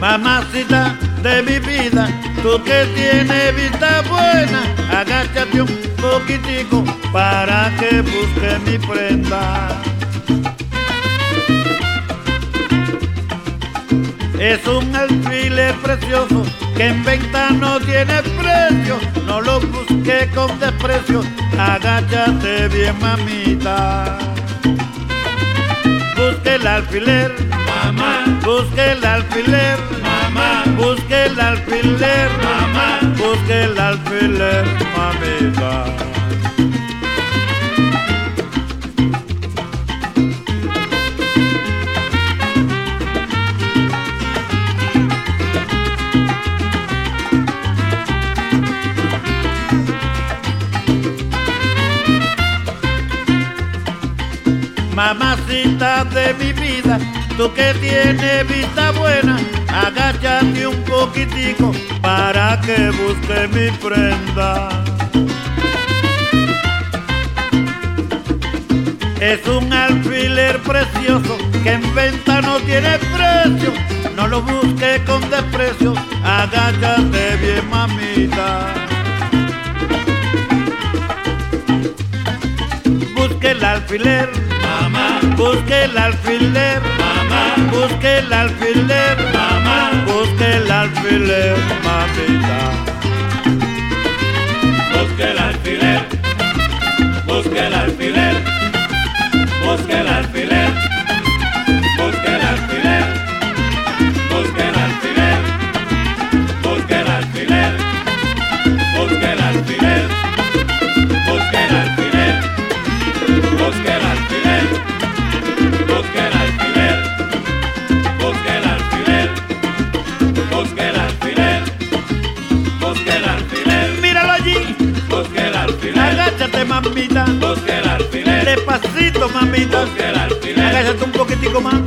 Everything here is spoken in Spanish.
Mamacita de mi vida, tú que tienes vista buena, agáchate un poquitico para que busque mi prenda. Es un alfiler precioso que en venta no tiene precio, no lo busque con desprecio, agáchate bien mamita. Busque el alfiler, mamá, busque el alfiler, mamá, busque el alfiler, mamá, busque el alfiler, mamita. Mamacita de mi vida, tú que tienes vista buena, agáchate un poquitico para que busque mi prenda. Es un alfiler precioso que en venta no tiene precio, no lo busque con desprecio, agáchate bien mamita. Busque el alfiler, mamá, busque el alfiler, mamá, busque el alfiler, mamá, busque el alfiler, mamita. busque el alfiler, busque el alfiler, mamita, busque el alfiler, despacito mamita, busque el alfiler, agáchate un poquitico más,